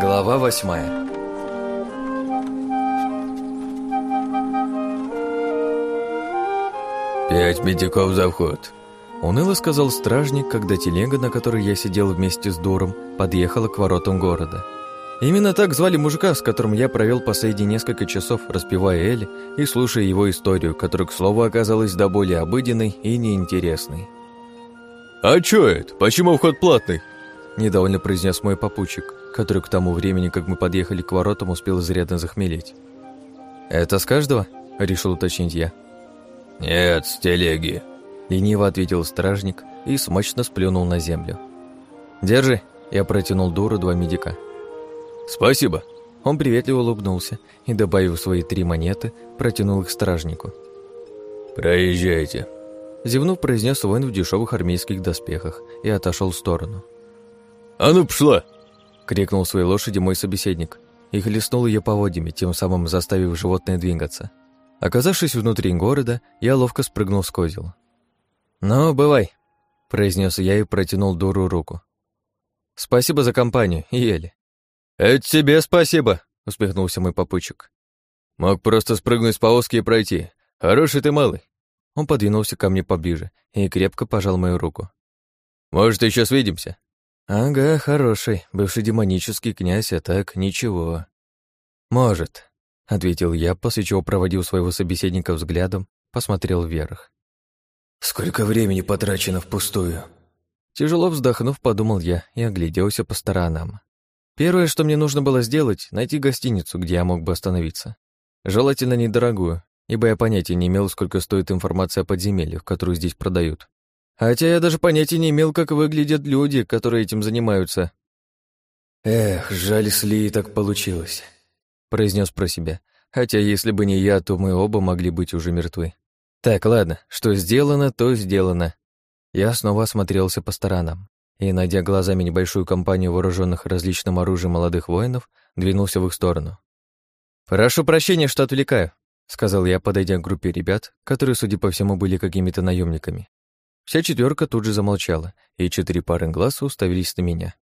Глава восьмая «Пять медиков за вход», — уныло сказал стражник, когда телега, на которой я сидел вместе с Дуром, подъехала к воротам города. Именно так звали мужика, с которым я провел последние несколько часов, распевая Эль и слушая его историю, которая, к слову, оказалась до более обыденной и неинтересной. «А чё это? Почему вход платный?» Недовольно произнес мой попутчик, который к тому времени, как мы подъехали к воротам, успел изрядно захмелеть. «Это с каждого?» — решил уточнить я. «Нет, с телеги», — лениво ответил стражник и смачно сплюнул на землю. «Держи», — я протянул Дуру два медика. «Спасибо». Он приветливо улыбнулся и, добавив свои три монеты, протянул их стражнику. «Проезжайте», — зевнув, произнес воин в дешевых армейских доспехах и отошел в сторону. «А ну, пшла!» — крикнул своей лошади мой собеседник и хлестнул ее поводьями, тем самым заставив животное двигаться. Оказавшись внутри города, я ловко спрыгнул с козел. «Ну, бывай», — произнес я и протянул Дуру руку. «Спасибо за компанию, Ели». «Это тебе спасибо», — усмехнулся мой попутчик. «Мог просто спрыгнуть с повозки и пройти. Хороший ты малый». Он подвинулся ко мне поближе и крепко пожал мою руку. «Может, еще свидимся?» «Ага, хороший, бывший демонический князь, а так ничего». «Может», — ответил я, после чего проводил своего собеседника взглядом, посмотрел вверх. «Сколько времени потрачено впустую?» Тяжело вздохнув, подумал я и огляделся по сторонам. Первое, что мне нужно было сделать, найти гостиницу, где я мог бы остановиться. Желательно недорогую, ибо я понятия не имел, сколько стоит информация о подземельях, которую здесь продают. Хотя я даже понятия не имел, как выглядят люди, которые этим занимаются. «Эх, жаль, с Ли так получилось», — произнес про себя. Хотя если бы не я, то мы оба могли быть уже мертвы. Так, ладно, что сделано, то сделано. Я снова осмотрелся по сторонам и, найдя глазами небольшую компанию вооруженных различным оружием молодых воинов, двинулся в их сторону. «Прошу прощения, что отвлекаю», — сказал я, подойдя к группе ребят, которые, судя по всему, были какими-то наемниками. Вся четверка тут же замолчала, и четыре пары глаз уставились на меня.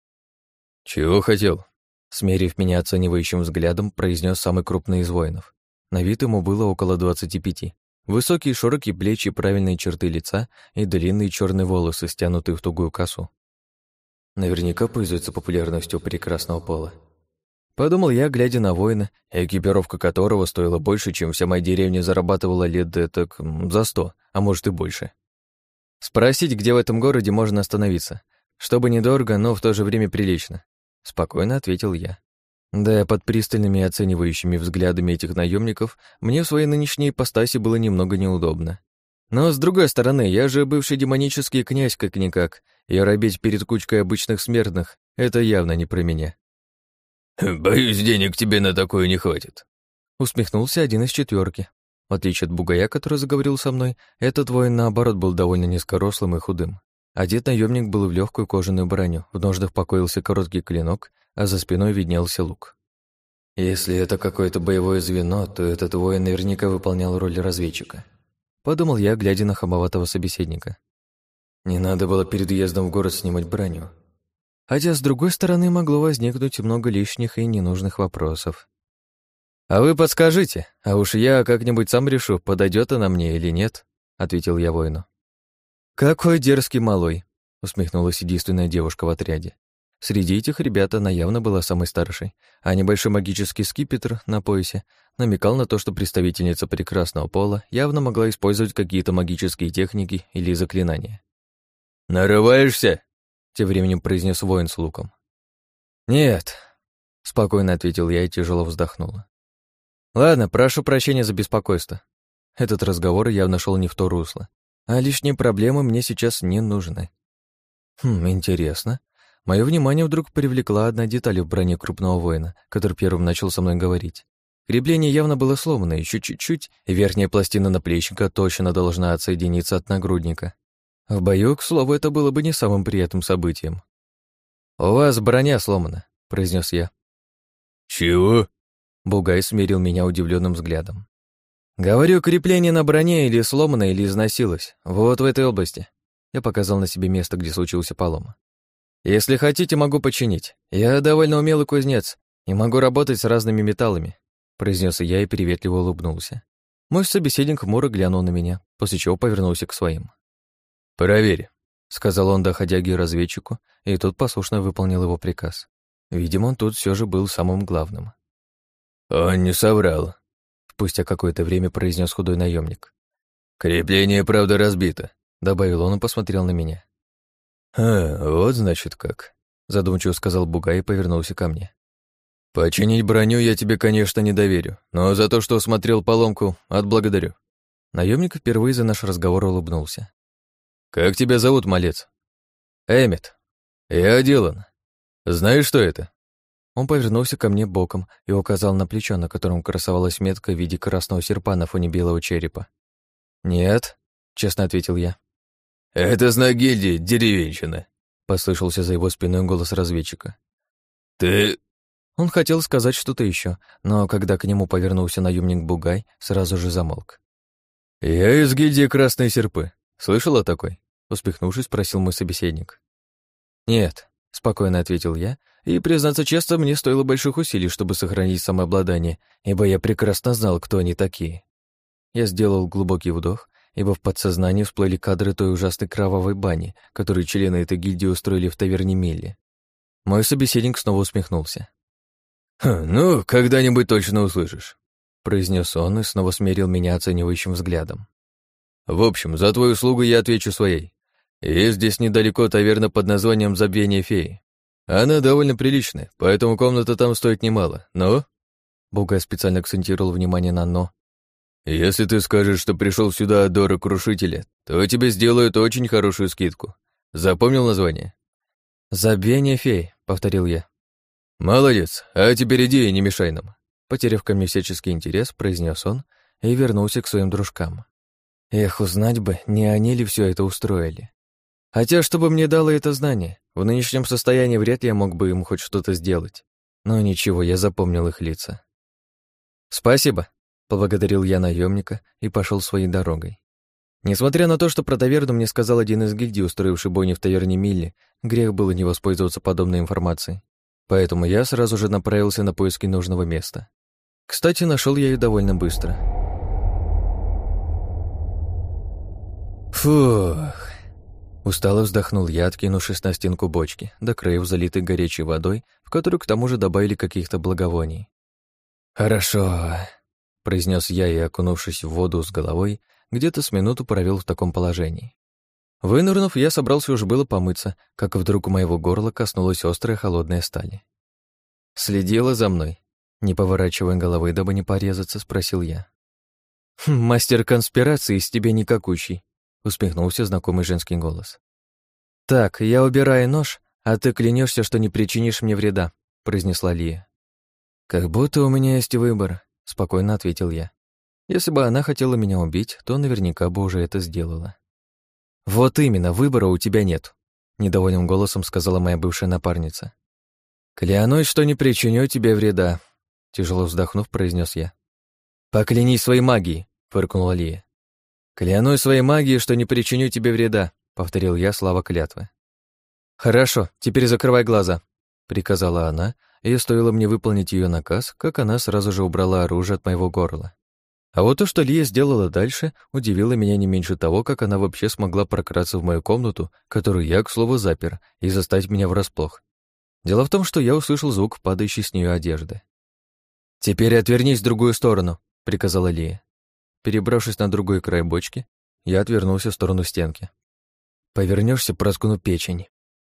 «Чего хотел?» Смерив меня оценивающим взглядом, произнес самый крупный из воинов. На вид ему было около двадцати пяти. Высокие широкие плечи, правильные черты лица и длинные черные волосы, стянутые в тугую косу. Наверняка пользуется популярностью прекрасного пола. Подумал я, глядя на воина, экипировка которого стоила больше, чем вся моя деревня зарабатывала лет так за сто, а может и больше. Спросить, где в этом городе можно остановиться. Чтобы недорого, но в то же время прилично. Спокойно ответил я. Да, под пристальными и оценивающими взглядами этих наемников мне в своей нынешней ипостаси было немного неудобно. Но, с другой стороны, я же бывший демонический князь как-никак, и робеть перед кучкой обычных смертных — это явно не про меня. «Боюсь, денег тебе на такое не хватит», — усмехнулся один из четверки, в отличие от бугая, который заговорил со мной, этот воин, наоборот, был довольно низкорослым и худым. Одет наемник был в легкую кожаную броню, в ножнах покоился короткий клинок, а за спиной виднелся лук. Если это какое-то боевое звено, то этот воин наверняка выполнял роль разведчика. Подумал я, глядя на хамоватого собеседника. Не надо было перед уездом в город снимать броню. Хотя, с другой стороны, могло возникнуть много лишних и ненужных вопросов. «А вы подскажите, а уж я как-нибудь сам решу, подойдет она мне или нет», — ответил я воину. «Какой дерзкий малой», — усмехнулась единственная девушка в отряде. Среди этих ребят она явно была самой старшей, а небольшой магический скипетр на поясе намекал на то, что представительница прекрасного пола явно могла использовать какие-то магические техники или заклинания. «Нарываешься?» — тем временем произнес воин с луком. «Нет», — спокойно ответил я и тяжело вздохнула. Ладно, прошу прощения за беспокойство. Этот разговор явно шел не в то русло, а лишние проблемы мне сейчас не нужны. Хм, интересно. Мое внимание вдруг привлекла одна деталь в броне крупного воина, который первым начал со мной говорить. Крепление явно было сломано еще чуть-чуть, и верхняя пластина наплечника точно должна отсоединиться от нагрудника. В бою, к слову, это было бы не самым приятным событием. «У вас броня сломана», — произнес я. «Чего?» Бугай смерил меня удивленным взглядом. «Говорю, крепление на броне или сломано, или износилось. Вот в этой области». Я показал на себе место, где случился полом. «Если хотите, могу починить. Я довольно умелый кузнец и могу работать с разными металлами», произнес я и приветливо улыбнулся. Мой собеседник хмуро глянул на меня, после чего повернулся к своим. «Проверь», — сказал он доходяге-разведчику, и тот послушно выполнил его приказ. Видимо, он тут все же был самым главным. «Он не соврал», — спустя какое-то время произнес худой наемник. «Крепление, правда, разбито добавил он и посмотрел на меня. «А, вот значит как», — задумчиво сказал Бугай и повернулся ко мне. «Починить броню я тебе, конечно, не доверю, но за то, что смотрел поломку, отблагодарю». Наемник впервые за наш разговор улыбнулся. «Как тебя зовут, малец?» «Эммет». «Я Дилан. Знаешь, что это?» Он повернулся ко мне боком и указал на плечо, на котором красовалась метка в виде красного серпа на фоне белого черепа. «Нет», — честно ответил я. «Это знак гильдии, деревенщина», — послышался за его спиной голос разведчика. «Ты...» Он хотел сказать что-то еще, но когда к нему повернулся наемник Бугай, сразу же замолк. «Я из гильдии Красные Серпы. Слышал о такой?» Успехнувшись, спросил мой собеседник. «Нет», — спокойно ответил я, и, признаться честно, мне стоило больших усилий, чтобы сохранить самообладание, ибо я прекрасно знал, кто они такие. Я сделал глубокий вдох ибо в подсознании всплыли кадры той ужасной кровавой бани, которую члены этой гильдии устроили в таверне Милли. Мой собеседник снова усмехнулся. «Хм, «Ну, когда-нибудь точно услышишь», — произнес он и снова смерил меня оценивающим взглядом. «В общем, за твою услугу я отвечу своей. Есть здесь недалеко таверна под названием «Забвение феи». Она довольно приличная, поэтому комната там стоит немало, но...» Бугай специально акцентировал внимание на «но», «Если ты скажешь, что пришел сюда от Дора Крушителя, то тебе сделают очень хорошую скидку. Запомнил название?» «Забвение фей», — повторил я. «Молодец, а теперь иди и не мешай нам», — потеряв ко мне всяческий интерес, произнес он и вернулся к своим дружкам. Эх, узнать бы, не они ли все это устроили. Хотя, чтобы мне дало это знание, в нынешнем состоянии вряд ли я мог бы им хоть что-то сделать. Но ничего, я запомнил их лица. «Спасибо», Поблагодарил я наемника и пошел своей дорогой. Несмотря на то, что про таверну мне сказал один из гильдий, устроивший бойню в таверне Милли, грех было не воспользоваться подобной информацией. Поэтому я сразу же направился на поиски нужного места. Кстати, нашел я ее довольно быстро. Фух. Устало вздохнул я, откинувшись на стенку бочки, до краев залитой горячей водой, в которую к тому же добавили каких-то благовоний. Хорошо произнес я и, окунувшись в воду с головой, где-то с минуту провел в таком положении. Вынырнув, я собрался уже было помыться, как вдруг у моего горла коснулась острая холодная сталь. Следила за мной, не поворачивая головы, дабы не порезаться, спросил я. «Хм, «Мастер конспирации из тебя никакущий», — усмехнулся знакомый женский голос. «Так, я убираю нож, а ты клянешься, что не причинишь мне вреда», — произнесла Лия. «Как будто у меня есть выбор», — спокойно ответил я. Если бы она хотела меня убить, то наверняка бы уже это сделала. «Вот именно, выбора у тебя нет», — недовольным голосом сказала моя бывшая напарница. «Клянусь, что не причиню тебе вреда», — тяжело вздохнув, произнес я. «Поклянись своей магией», — фыркнула Лия. «Клянусь своей магией, что не причиню тебе вреда», — повторил я слава клятвы. «Хорошо, теперь закрывай глаза», — приказала она, и стоило мне выполнить ее наказ, как она сразу же убрала оружие от моего горла. А вот то, что Лия сделала дальше, удивило меня не меньше того, как она вообще смогла прократься в мою комнату, которую я, к слову, запер, и застать меня врасплох. Дело в том, что я услышал звук падающей с нее одежды. «Теперь отвернись в другую сторону», — приказала Лия. Перебравшись на другой край бочки, я отвернулся в сторону стенки. Повернешься, проскуну печень.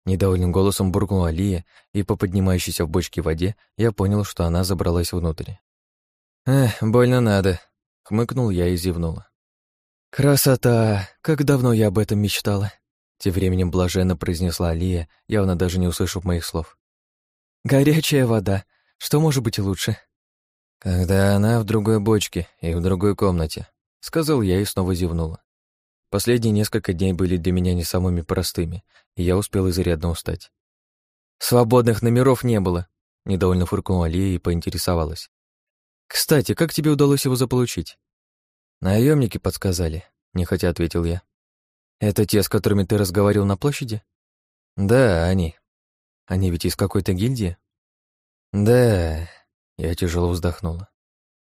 Недовольным голосом буркнула Лия, и по поднимающейся в бочке воде я понял, что она забралась внутрь. «Эх, больно надо», — хмыкнул я и зевнула. «Красота! Как давно я об этом мечтала!» Тем временем блаженно произнесла Лия, явно даже не услышав моих слов. «Горячая вода. Что может быть лучше?» «Когда она в другой бочке и в другой комнате», — сказал я и снова зевнула. Последние несколько дней были для меня не самыми простыми, и я успел изрядно устать. «Свободных номеров не было», — недовольно фыркнула Лия и поинтересовалась. «Кстати, как тебе удалось его заполучить?» «Наемники подсказали», — нехотя ответил я. Это те, с которыми ты разговаривал на площади? Да, они. Они ведь из какой-то гильдии? Да, я тяжело вздохнула.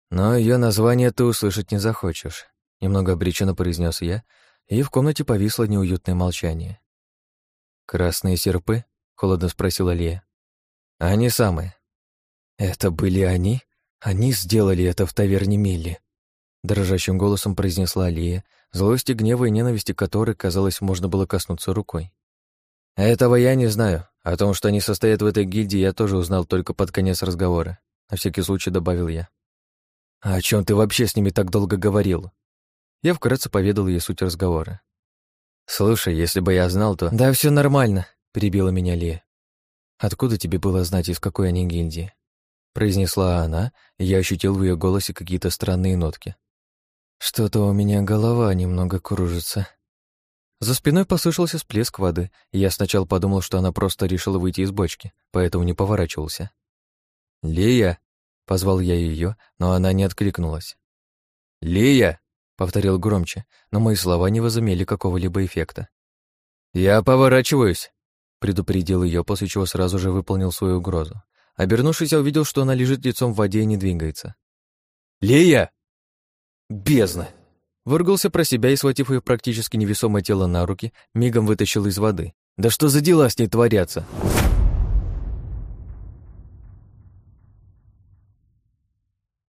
Но ее название ты услышать не захочешь, немного обреченно произнес я, и в комнате повисло неуютное молчание. Красные серпы? холодно спросила Лия. Они самые. Это были они? Они сделали это в таверне Милли. Дрожащим голосом произнесла Алия, злости, гнева и ненависти которой, казалось, можно было коснуться рукой. «Этого я не знаю. О том, что они состоят в этой гильдии, я тоже узнал только под конец разговора. На всякий случай добавил я. «А о чем ты вообще с ними так долго говорил?» Я вкратце поведал ей суть разговора. «Слушай, если бы я знал, то...» «Да все нормально», — перебила меня Лия. «Откуда тебе было знать, из какой они гильдии?» Произнесла она, и я ощутил в ее голосе какие-то странные нотки. Что-то у меня голова немного кружится. За спиной послышался всплеск воды, и я сначала подумал, что она просто решила выйти из бочки, поэтому не поворачивался. «Лия!» — позвал я ее, но она не откликнулась. «Лия!» — повторил громче, но мои слова не возымели какого-либо эффекта. «Я поворачиваюсь!» — предупредил ее, после чего сразу же выполнил свою угрозу. Обернувшись, я увидел, что она лежит лицом в воде и не двигается. «Лия!» Бездна! Выругался про себя и, схватив ее практически невесомое тело на руки, мигом вытащил из воды. Да что за дела с ней творятся?